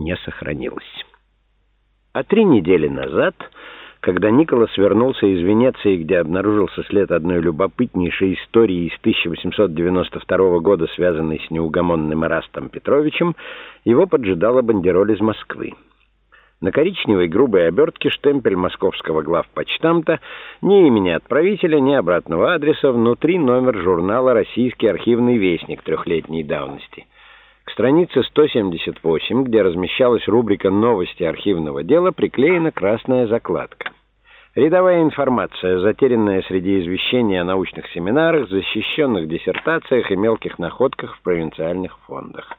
не сохранилось. А три недели назад, когда Николас вернулся из Венеции, где обнаружился след одной любопытнейшей истории из 1892 года, связанной с неугомонным Ирастом Петровичем, его поджидала бандероль из Москвы. На коричневой грубой обертке штемпель московского главпочтамта, ни имени отправителя, ни обратного адреса, внутри номер журнала «Российский архивный вестник» трехлетней давности. К странице 178, где размещалась рубрика «Новости архивного дела», приклеена красная закладка. Рядовая информация, затерянная среди извещений о научных семинарах, защищенных диссертациях и мелких находках в провинциальных фондах.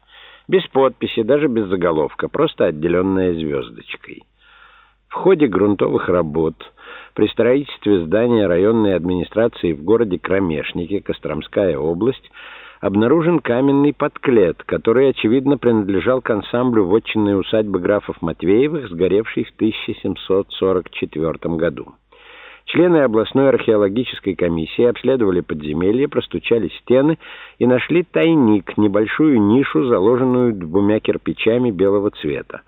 Без подписи, даже без заголовка, просто отделенная звездочкой. В ходе грунтовых работ при строительстве здания районной администрации в городе Кромешнике, Костромская область, обнаружен каменный подклет, который, очевидно, принадлежал к ансамблю вотчинной усадьбы графов Матвеевых, сгоревшей в 1744 году. Члены областной археологической комиссии обследовали подземелье, простучали стены и нашли тайник, небольшую нишу, заложенную двумя кирпичами белого цвета.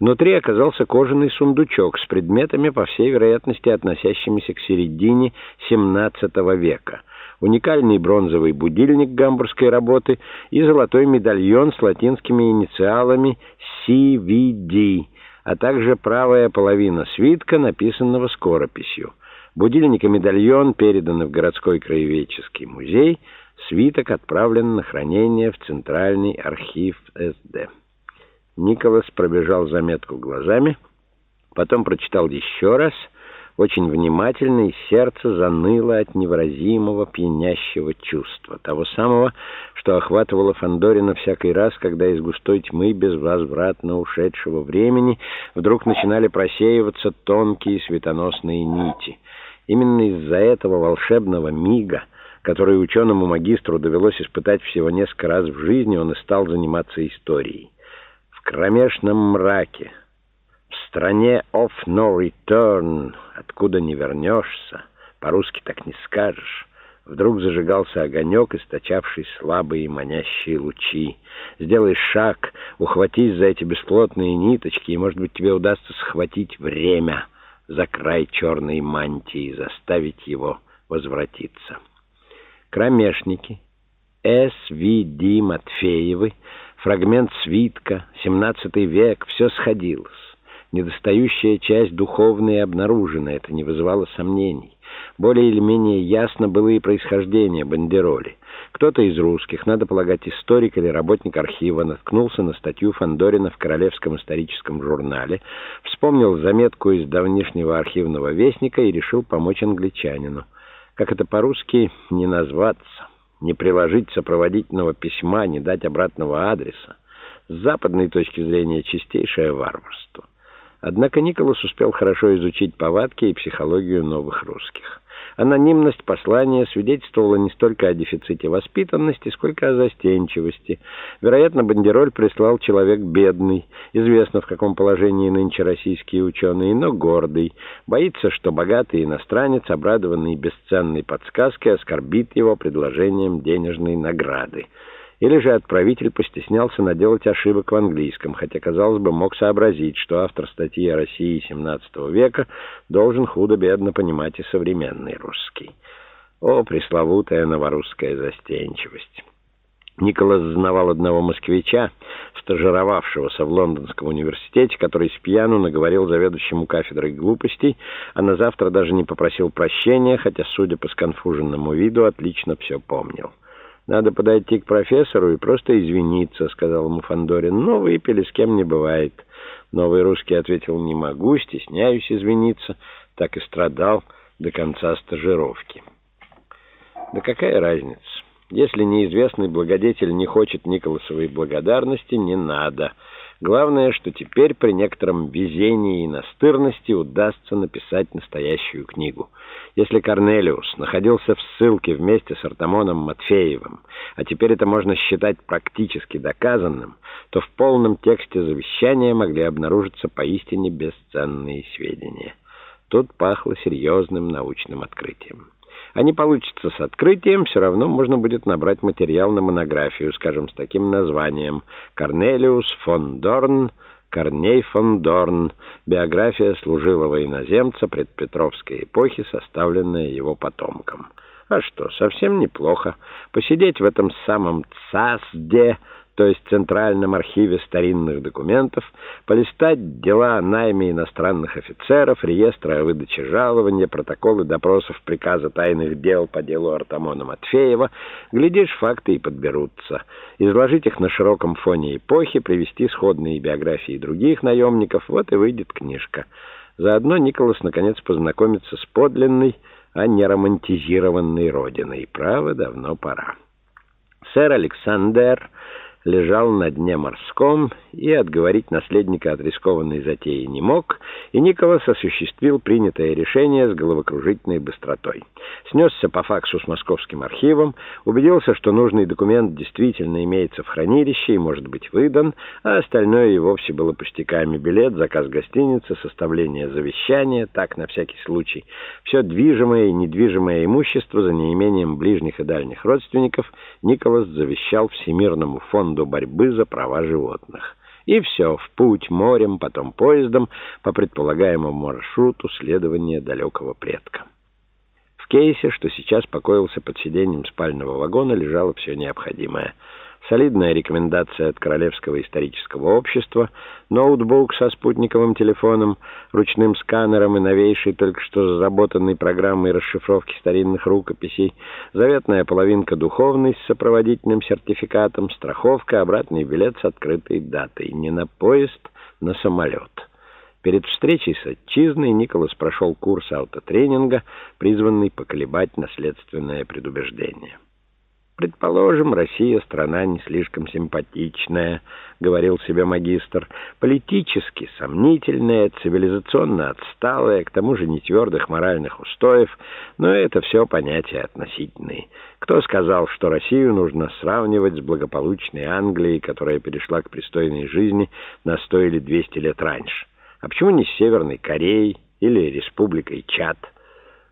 Внутри оказался кожаный сундучок с предметами, по всей вероятности, относящимися к середине XVII века. Уникальный бронзовый будильник гамбургской работы и золотой медальон с латинскими инициалами CVD, а также правая половина свитка, написанного скорописью. Будильник и медальон переданы в городской краеведческий музей, свиток отправлен на хранение в Центральный архив СД. Николас пробежал заметку глазами, потом прочитал еще раз, очень внимательно, и сердце заныло от невыразимого пьянящего чувства, того самого, что охватывало Фандорина всякий раз, когда из густой тьмы безвозвратно ушедшего времени вдруг начинали просеиваться тонкие светоносные нити — Именно из-за этого волшебного мига, который ученому-магистру довелось испытать всего несколько раз в жизни, он и стал заниматься историей. В кромешном мраке, в стране of no return, откуда не вернешься, по-русски так не скажешь, Вдруг зажигался огонек, источавший слабые и манящие лучи. Сделай шаг, ухватись за эти бесплотные ниточки, и, может быть, тебе удастся схватить время — за край черной мантии, заставить его возвратиться. Кромешники, С.В.Д. Матфеевы, фрагмент свитка, 17 век, все сходилось. Недостающая часть духовная обнаружена, это не вызывало сомнений. Более или менее ясно было и происхождение бандероли. Кто-то из русских, надо полагать историк или работник архива, наткнулся на статью Фандорина в Королевском историческом журнале, вспомнил заметку из давнишнего архивного вестника и решил помочь англичанину. Как это по-русски не назваться, не приложить сопроводительного письма, не дать обратного адреса. С западной точки зрения чистейшее варварство. Однако Николас успел хорошо изучить повадки и психологию новых русских. Анонимность послания свидетельствовала не столько о дефиците воспитанности, сколько о застенчивости. Вероятно, бандероль прислал человек бедный, известно в каком положении нынче российские ученые, но гордый. Боится, что богатый иностранец, обрадованный бесценной подсказкой, оскорбит его предложением денежной награды. Или же отправитель постеснялся наделать ошибок в английском, хотя, казалось бы, мог сообразить, что автор статьи о России XVII века должен худо-бедно понимать и современный русский. О, пресловутая новорусская застенчивость! Николас знавал одного москвича, стажировавшегося в Лондонском университете, который с пьяну наговорил заведующему кафедрой глупостей, а на завтра даже не попросил прощения, хотя, судя по сконфуженному виду, отлично все помнил. «Надо подойти к профессору и просто извиниться», — сказал ему Фандорин. «Но выпили, с кем не бывает». Новый русский ответил, «Не могу, стесняюсь извиниться». Так и страдал до конца стажировки. Да какая разница? Если неизвестный благодетель не хочет Николасовой благодарности, не надо. Главное, что теперь при некотором везении и настырности удастся написать настоящую книгу. Если Корнелиус находился в ссылке вместе с Артамоном Матфеевым, а теперь это можно считать практически доказанным, то в полном тексте завещания могли обнаружиться поистине бесценные сведения. Тут пахло серьезным научным открытием. А не получится с открытием, все равно можно будет набрать материал на монографию, скажем, с таким названием «Корнелиус фон Дорн. Корней фон Дорн. Биография служилого иноземца предпетровской эпохи, составленная его потомком. А что, совсем неплохо. Посидеть в этом самом ЦАСДе то есть в Центральном архиве старинных документов, полистать дела о найме иностранных офицеров, реестры о выдаче жалования, протоколы допросов приказа тайных дел по делу Артамона Матфеева, глядишь, факты и подберутся. Изложить их на широком фоне эпохи, привести сходные биографии других наемников, вот и выйдет книжка. Заодно Николас наконец познакомится с подлинной, а не романтизированной родиной. Право, давно пора. Сэр Александр лежал на дне морском и отговорить наследника от рискованной затеи не мог, и Николас осуществил принятое решение с головокружительной быстротой. Снесся по факсу с московским архивом, убедился, что нужный документ действительно имеется в хранилище и может быть выдан, а остальное и вовсе было пустяками. Билет, заказ гостиницы, составление завещания, так, на всякий случай. Все движимое и недвижимое имущество за неимением ближних и дальних родственников Николас завещал Всемирному фонду до борьбы за права животных. И все, в путь морем, потом поездом, по предполагаемому маршруту следования далекого предка. В кейсе, что сейчас покоился под сиденьем спального вагона, лежало все необходимое — солидная рекомендация от Королевского исторического общества, ноутбук со спутниковым телефоном, ручным сканером и новейшей только что заработанной программой расшифровки старинных рукописей, заветная половинка духовной с сопроводительным сертификатом, страховка, обратный билет с открытой датой. Не на поезд, на самолет. Перед встречей с отчизной Николас прошел курс аутотренинга, призванный поколебать наследственное предубеждение. «Предположим, Россия страна не слишком симпатичная», — говорил себе магистр, «политически сомнительная, цивилизационно отсталая, к тому же не твердых моральных устоев, но это все понятия относительные. Кто сказал, что Россию нужно сравнивать с благополучной Англией, которая перешла к пристойной жизни на сто или двести лет раньше? А почему не с Северной Кореей или Республикой Чад?»